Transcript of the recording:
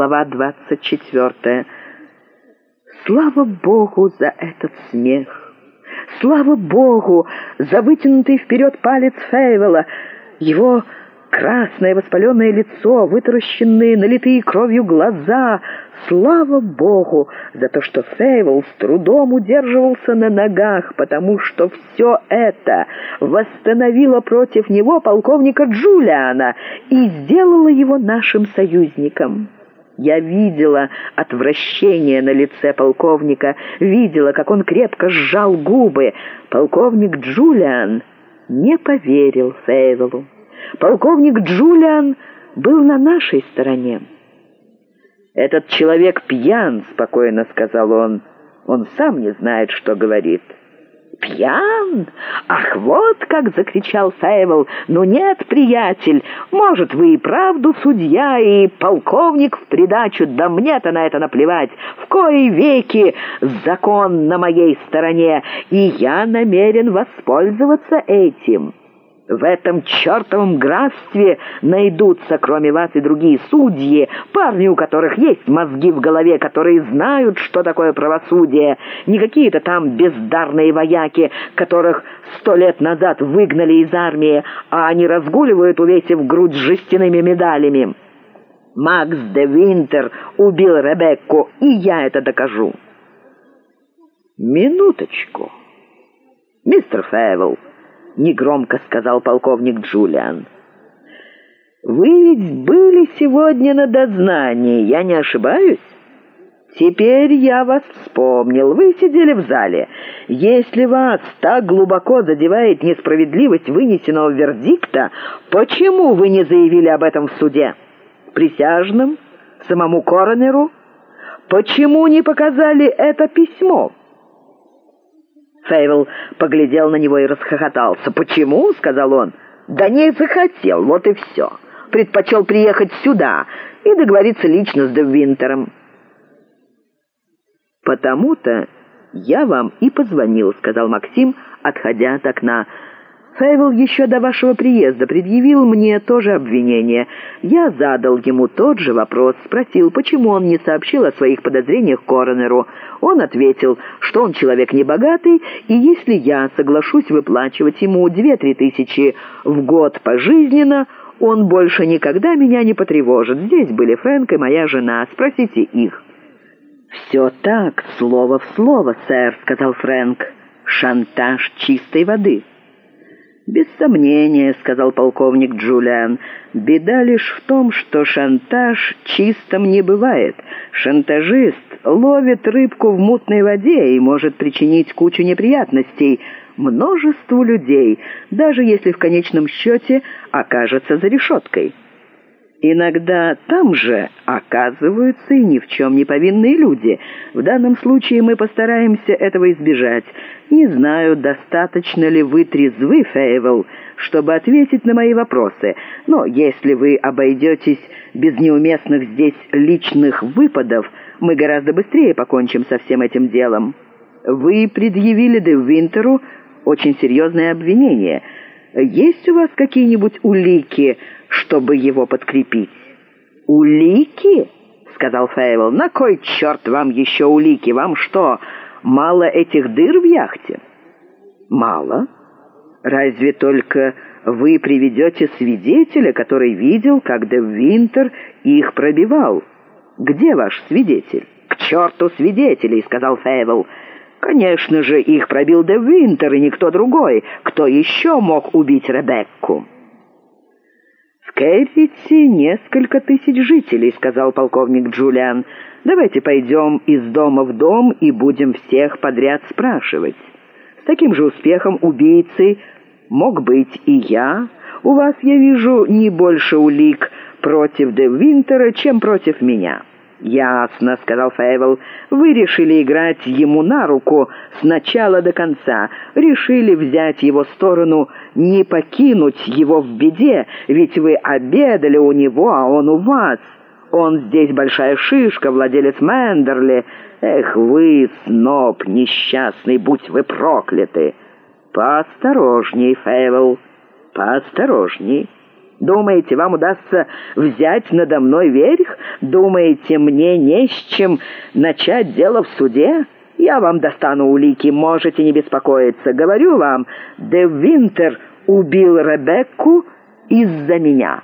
Глава 24. Слава Богу за этот смех! СлаваБогу за вытянутый вперед палецЕйвела, его красное воспаленное лицо, вытаращенные, налитые кровью глаза. СлаваОгу за то, чтоВел с трудом удерживался на ногах, потому что все это восстановило против него полковника Джулиана и сделало его нашим союзником. Я видела отвращение на лице полковника, видела, как он крепко сжал губы. Полковник Джулиан не поверил Фейвелу. Полковник Джулиан был на нашей стороне. «Этот человек пьян», — спокойно сказал он. «Он сам не знает, что говорит» пьян? Ах, вот как закричалЕйвел. Ну нет, приятель, может, вы и правду судья и полковник в придачу, да мне-то на это наплевать. В кои веки закон на моей стороне, и я намерен воспользоваться этим». В этом чертовом графстве найдутся, кроме вас и другие судьи, парни, у которых есть мозги в голове, которые знают, что такое правосудие, не какие-то там бездарные вояки, которых сто лет назад выгнали из армии, а они разгуливают, увесив грудь жестяными медалями. Макс деУбилЕбекку, и я это докажу. Минуточку. Мистер — негромко сказал полковник «Вы ведь были сегодня на дознании, я не ошибаюсь?» «Теперь я вас вспомнил. Вы сидели в зале. Если вас так глубоко задевает несправедливость вынесенного вердикта, почему вы не заявили об этом в суде? Присяжным? Самому коронеру? Почему не показали это письмо?» Фейвел поглядел на него и расхохотался. «Почему?» — сказал он. «Да не захотел, вот и все. Предпочел приехать сюда и договориться лично с Деввинтером». «Потому-то я вам и позвонил», — сказал Отходя от окна.Ейвел еще до вашего приезда предъявил мне тоже обвинение. Я задал ему тот же вопрос, спросил, почему он не сообщил о своих подозрениях коронеру. Он ответил, что он человек небогатый, и если я соглашусь выплачивать ему две-три тысячи в год пожизненно, он больше никогда меня не потревожит. Здесь былиРэнк и моя жена, спросите их». «Все так, слово в слово, сэр», — сказал Фрэнк. «Шантаж чистой воды». «Без сомнения», — сказал полковник — «беда лишь в том, что шантаж чистым не бывает.Шантажист ловит рыбку в мутной воде и может причинить кучу неприятностей множеству людей, даже если в конечном счете окажется за решеткой». Иногда там же оказываются и ни в чем не повинные люди. В данном случае мы постараемся этого избежать. Не знаю, достаточно ли вы трезвы, Фейвел, чтобы ответить на мои вопросы, но если вы обойдетесь без неуместных здесь личных выпадов, мы гораздо быстрее покончим со всем этим делом. Вы предъявили Де Винтеру очень серьезное обвинение. Есть у вас какие-нибудь улики, чтобы его подкрепить. «Улики?» — сказал Фейвел. «На кой черт вам еще улики? Вам что, мало этих дыр в яхте?» «Мало. Разве только вы приведете свидетеля, который видел, как Де Винтер их пробивал? Где ваш свидетель?» «К черту свидетелей!» — сказал «Конечно же, их пробилДЕ И никто другой. Кто еще мог убитьЕкку?» «В Несколько тысяч жителей», — сказал полковник «Давайте пойдем из дома в дом и будем всех подряд спрашивать. С таким же успехом убийцей мог быть и я. У вас, я вижу, не больше улик против Де Чем против меня». «Ясно», — сказал — «вы решили играть ему на руку с начала до конца, решили взять его сторону, не покинуть его в беде, ведь вы обедали у него, а он у вас. Он здесь большая шишка, владелец Мендерли. Эх вы, сноб несчастный, будь вы прокляты! Поосторожней,Ейвел, поосторожней». Думаете, вам удастся взять надо мной верх? Думаете, мне не с чем начать дело в суде? Я вам достану улики, можете не беспокоиться. Говорю вам, Де Винтер убил Ребекку из-за меня».